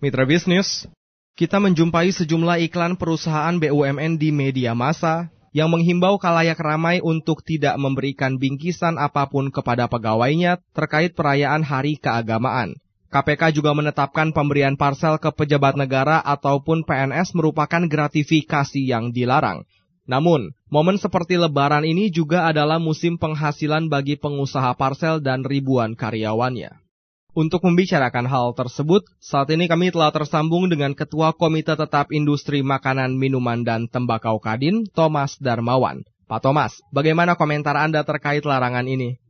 Mitra bisnis, kita menjumpai sejumlah iklan perusahaan BUMN di media massa yang menghimbau kalayak ramai untuk tidak memberikan bingkisan apa pun kepada pegawainya terkait perayaan hari keagamaan. KPK juga menetapkan pemberian parsel ke pejabat negara ataupun PNS merupakan gratifikasi yang dilarang. Namun, momen seperti lebaran ini juga adalah musim penghasilan bagi pengusaha parsel dan ribuan karyawannya. Untuk membicarakan hal tersebut, saat ini kami telah tersambung dengan Ketua Komite Tetap Industri Makanan, Minuman, dan Tembakau Kadin, Thomas Darmawan. Pak Thomas, bagaimana komentar Anda terkait larangan ini?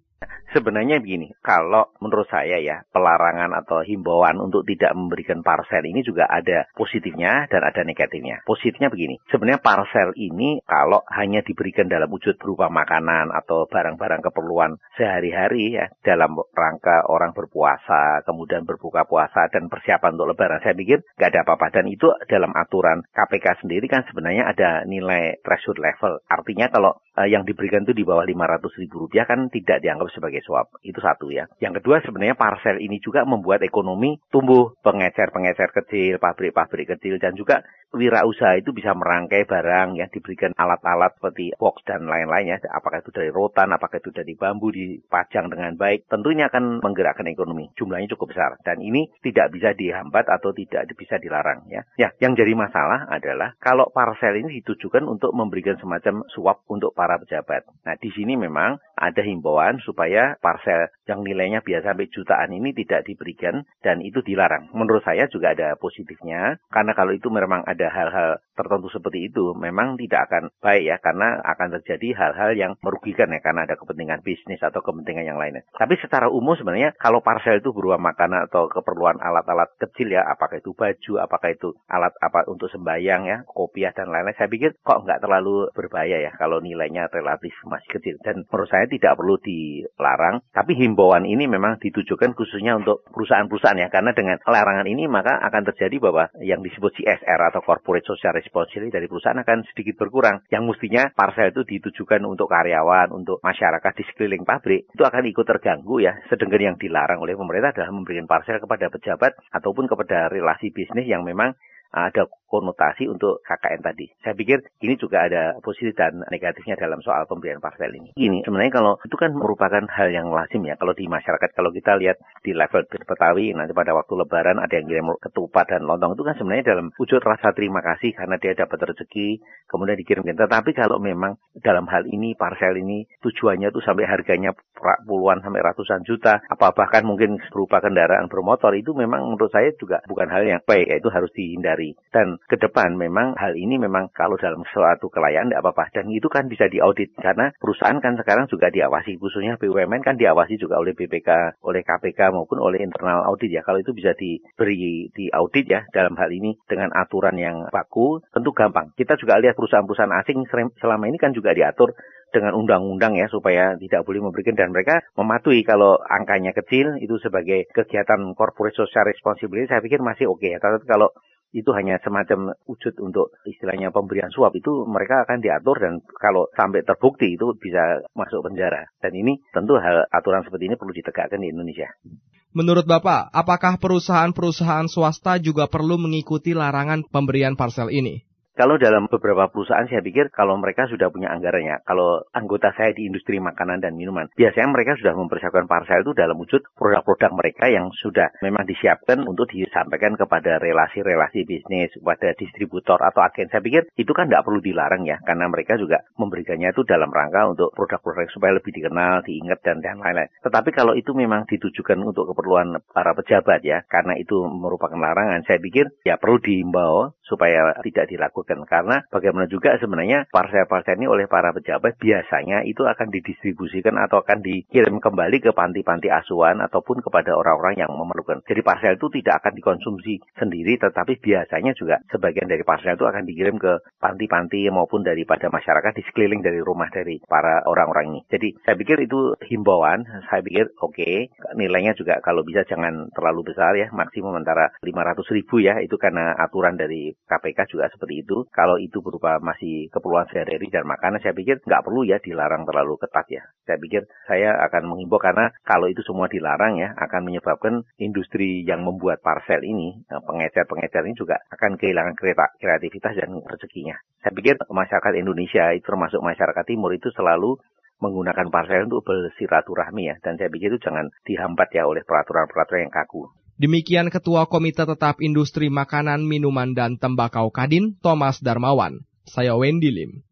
Sebenarnya begini, kalau menurut saya ya, pelarangan atau himbauan untuk tidak memberikan parsel ini juga ada positifnya dan ada negatifnya. Positifnya begini, sebenarnya parsel ini kalau hanya diberikan dalam wujud berupa makanan atau barang-barang keperluan sehari-hari ya, dalam rangka orang berpuasa, kemudian berbuka puasa dan persiapan untuk lebaran, saya pikir nggak ada apa-apa. Dan itu dalam aturan KPK sendiri kan sebenarnya ada nilai threshold level. Artinya kalau yang diberikan itu di bawah 500 ribu rupiah kan tidak dianggap sebagai suap. Itu satu ya. Yang kedua sebenarnya parcel ini juga membuat ekonomi tumbuh. Pengecer-pengecer kecil, pabrik-pabrik kecil, dan juga wirausaha itu bisa merangkai barang yang diberikan alat-alat seperti box dan lain-lainnya. Apakah itu dari rotan, apakah itu dari bambu, dipajang dengan baik. Tentunya akan menggerakkan ekonomi. Jumlahnya cukup besar. Dan ini tidak bisa dihambat atau tidak bisa dilarang. Ya, ya yang jadi masalah adalah kalau parcel ini ditujukan untuk memberikan semacam suap untuk para pejabat. Nah, di sini memang ada himbauan supaya parcel yang nilainya biasa sampai jutaan ini tidak diberikan dan itu dilarang. Menurut saya juga ada positifnya karena kalau itu memang ada hal-hal tertentu seperti itu memang tidak akan baik ya karena akan terjadi hal-hal yang merugikan ya karena ada kepentingan bisnis atau kepentingan yang lainnya. Tapi secara umum sebenarnya kalau parcel itu berupa makanan atau keperluan alat-alat kecil ya apakah itu baju, apakah itu alat apa untuk sembayang ya, kopiah dan lain-lain saya pikir kok nggak terlalu berbahaya ya kalau nilainya relatif masih kecil dan menurut saya tidak perlu dilarang, tapi himbauan ini memang ditujukan khususnya untuk perusahaan-perusahaan ya, karena dengan larangan ini maka akan terjadi bahwa yang disebut CSR atau Corporate Social Responsibility dari perusahaan akan sedikit berkurang. Yang mestinya parcel itu ditujukan untuk karyawan, untuk masyarakat di sekeliling pabrik, itu akan ikut terganggu ya. Sedangkan yang dilarang oleh pemerintah adalah memberikan parcel kepada pejabat ataupun kepada relasi bisnis yang memang ada konotasi untuk KKN tadi. Saya pikir ini juga ada positif dan negatifnya dalam soal pemberian parcel ini. Ini sebenarnya kalau itu kan merupakan hal yang lazim ya. Kalau di masyarakat, kalau kita lihat di level Betawi, nanti pada waktu lebaran ada yang kirim ketupat dan lontong itu kan sebenarnya dalam wujud rasa terima kasih karena dia dapat rezeki, kemudian dikirimkan. Tetapi kalau memang dalam hal ini parcel ini tujuannya itu sampai harganya puluhan sampai ratusan juta, apa bahkan mungkin berupa kendaraan bermotor itu memang menurut saya juga bukan hal yang baik, itu harus dihindari. Dan ke depan memang hal ini memang kalau dalam suatu kelayaan tidak apa-apa dan itu kan bisa diaudit karena perusahaan kan sekarang juga diawasi khususnya BUMN kan diawasi juga oleh BPK, oleh KPK maupun oleh internal audit ya. Kalau itu bisa diberi diaudit ya dalam hal ini dengan aturan yang baku tentu gampang. Kita juga lihat perusahaan-perusahaan asing selama ini kan juga diatur dengan undang-undang ya supaya tidak boleh memberikan dan mereka mematuhi kalau angkanya kecil itu sebagai kegiatan corporate social responsibility saya pikir masih oke okay ya. Tapi kalau itu hanya semacam wujud untuk istilahnya pemberian suap itu mereka akan diatur dan kalau sampai terbukti itu bisa masuk penjara. Dan ini tentu hal aturan seperti ini perlu ditegakkan di Indonesia. Menurut Bapak, apakah perusahaan-perusahaan swasta juga perlu mengikuti larangan pemberian parcel ini? Kalau dalam beberapa perusahaan saya pikir kalau mereka sudah punya anggarannya, kalau anggota saya di industri makanan dan minuman, biasanya mereka sudah mempersiapkan parcel itu dalam wujud produk-produk mereka yang sudah memang disiapkan untuk disampaikan kepada relasi-relasi bisnis, kepada distributor atau agen. Saya pikir itu kan tidak perlu dilarang ya, karena mereka juga memberikannya itu dalam rangka untuk produk-produk supaya lebih dikenal, diingat dan dan lain-lain. Tetapi kalau itu memang ditujukan untuk keperluan para pejabat ya, karena itu merupakan larangan, saya pikir ya perlu diimbau supaya tidak dilakukan karena bagaimana juga sebenarnya parcel-parcel ini oleh para pejabat biasanya itu akan didistribusikan atau akan dikirim kembali ke panti-panti asuhan ataupun kepada orang-orang yang memerlukan. Jadi parcel itu tidak akan dikonsumsi sendiri tetapi biasanya juga sebagian dari parcel itu akan dikirim ke panti-panti maupun daripada masyarakat di sekeliling dari rumah dari para orang-orang ini. Jadi saya pikir itu himbauan, saya pikir oke, okay. nilainya juga kalau bisa jangan terlalu besar ya, maksimum antara 500 ribu ya, itu karena aturan dari KPK juga seperti itu. Kalau itu berupa masih keperluan sehari-hari dan makanan, saya pikir nggak perlu ya dilarang terlalu ketat ya. Saya pikir saya akan menghimbau karena kalau itu semua dilarang ya, akan menyebabkan industri yang membuat parcel ini, eh, pengecer-pengecer ini juga akan kehilangan kreativitas dan rezekinya. Saya pikir masyarakat Indonesia, itu termasuk masyarakat timur itu selalu menggunakan parcel untuk bersilaturahmi ya. Dan saya pikir itu jangan dihambat ya oleh peraturan-peraturan yang kaku. Demikian Ketua Komite Tetap Industri Makanan, Minuman, dan Tembakau Kadin, Thomas Darmawan. Saya Wendy Lim.